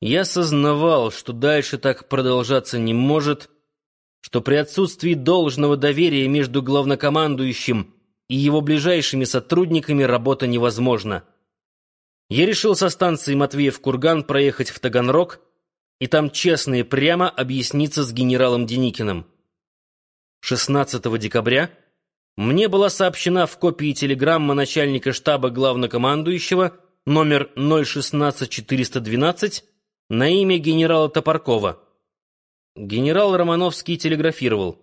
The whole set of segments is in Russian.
Я сознавал, что дальше так продолжаться не может, что при отсутствии должного доверия между главнокомандующим и его ближайшими сотрудниками работа невозможна. Я решил со станции Матвеев-Курган проехать в Таганрог и там честно и прямо объясниться с генералом Деникиным. 16 декабря мне была сообщена в копии телеграмма начальника штаба главнокомандующего номер 016412 на имя генерала Топоркова. Генерал Романовский телеграфировал.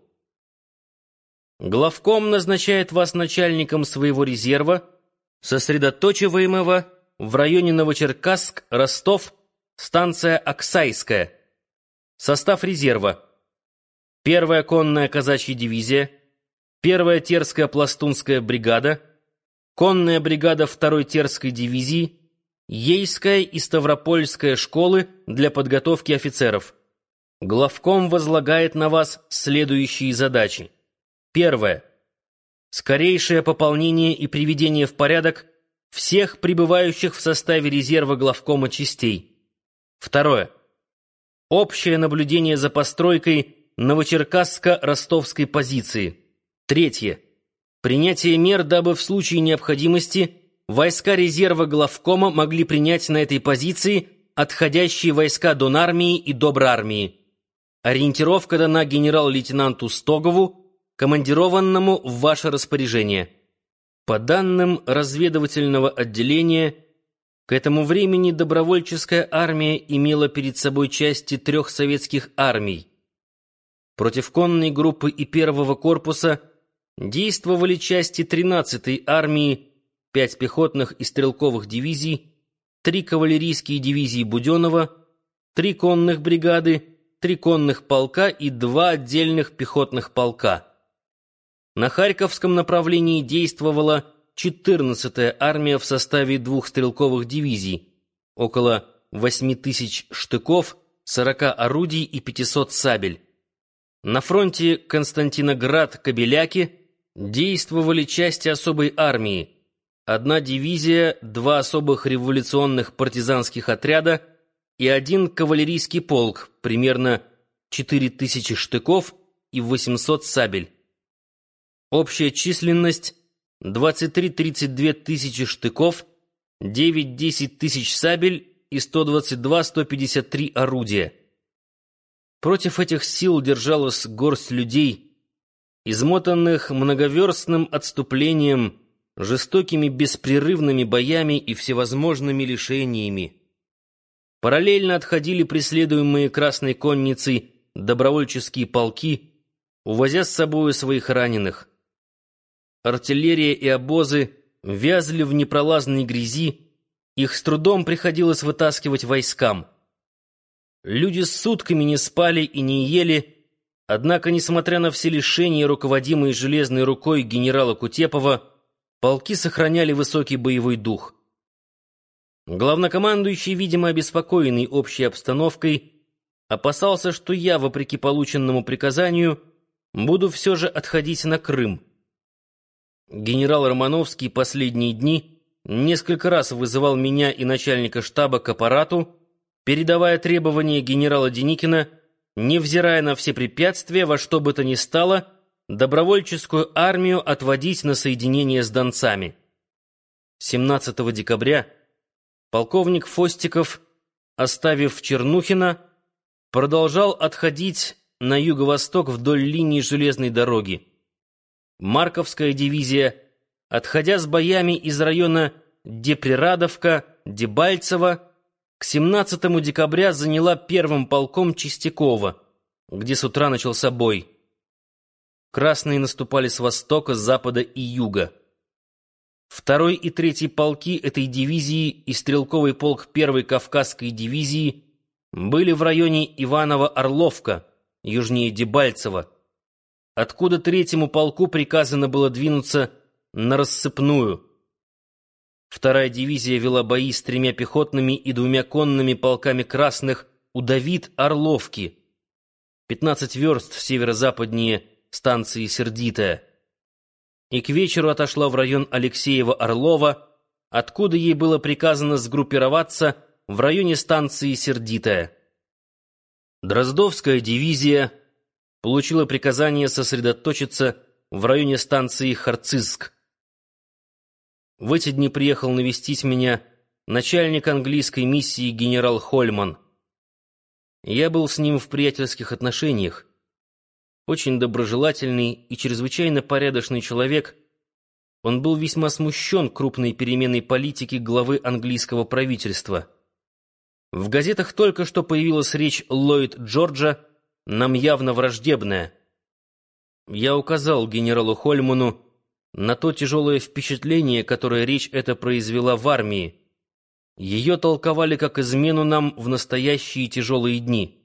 Главком назначает вас начальником своего резерва, сосредоточиваемого в районе Новочеркасск, Ростов, станция Оксайская. Состав резерва. Первая конная казачья дивизия, первая Терская пластунская бригада, конная бригада второй Терской дивизии, Ейская и Ставропольская школы для подготовки офицеров. Главком возлагает на вас следующие задачи. Первое. Скорейшее пополнение и приведение в порядок всех пребывающих в составе резерва главкома частей. Второе. Общее наблюдение за постройкой Новочеркасско-Ростовской позиции. Третье. Принятие мер, дабы в случае необходимости войска резерва главкома могли принять на этой позиции отходящие войска Донармии и Добрармии. Ориентировка дана генерал-лейтенанту Стогову, командированному в ваше распоряжение. По данным разведывательного отделения, к этому времени добровольческая армия имела перед собой части трех советских армий. Против конной группы и первого корпуса действовали части 13-й армии, пять пехотных и стрелковых дивизий, три кавалерийские дивизии Буденова, три конных бригады, три конных полка и два отдельных пехотных полка. На Харьковском направлении действовала 14-я армия в составе двух стрелковых дивизий, около 8 тысяч штыков, 40 орудий и 500 сабель. На фронте Константиноград-Кобеляки действовали части особой армии, одна дивизия, два особых революционных партизанских отряда и один кавалерийский полк, примерно 4000 штыков и 800 сабель. Общая численность 23-32 тысячи штыков, 9-10 тысяч сабель и 122-153 орудия. Против этих сил держалась горсть людей, измотанных многоверстным отступлением, жестокими беспрерывными боями и всевозможными лишениями. Параллельно отходили преследуемые Красной Конницей добровольческие полки, увозя с собой своих раненых. Артиллерия и обозы вязли в непролазной грязи, их с трудом приходилось вытаскивать войскам. Люди сутками не спали и не ели, однако, несмотря на все лишения, руководимые железной рукой генерала Кутепова, полки сохраняли высокий боевой дух. Главнокомандующий, видимо, обеспокоенный общей обстановкой, опасался, что я, вопреки полученному приказанию, буду все же отходить на Крым. Генерал Романовский последние дни несколько раз вызывал меня и начальника штаба к аппарату, передавая требования генерала Деникина, невзирая на все препятствия, во что бы то ни стало, добровольческую армию отводить на соединение с донцами. 17 декабря полковник Фостиков, оставив Чернухина, продолжал отходить на юго-восток вдоль линии железной дороги. Марковская дивизия, отходя с боями из района Деприрадовка, Дебальцево, к 17 декабря заняла первым полком Чистякова, где с утра начался бой. Красные наступали с востока, запада и юга. Второй и третий полки этой дивизии и стрелковый полк первой Кавказской дивизии были в районе Иваново-Орловка, южнее Дебальцева, откуда третьему полку приказано было двинуться на рассыпную. Вторая дивизия вела бои с тремя пехотными и двумя конными полками красных у Давид-Орловки, 15 верст северо-западнее станции Сердитая. И к вечеру отошла в район Алексеева-Орлова, откуда ей было приказано сгруппироваться в районе станции Сердитая. Дроздовская дивизия получила приказание сосредоточиться в районе станции Харцизск. В эти дни приехал навестить меня начальник английской миссии генерал Хольман. Я был с ним в приятельских отношениях. Очень доброжелательный и чрезвычайно порядочный человек, он был весьма смущен крупной переменой политики главы английского правительства. В газетах только что появилась речь Ллойд Джорджа, нам явно враждебная. Я указал генералу Хольману на то тяжелое впечатление, которое речь эта произвела в армии. Ее толковали как измену нам в настоящие тяжелые дни.